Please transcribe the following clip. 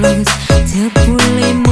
Terpulimut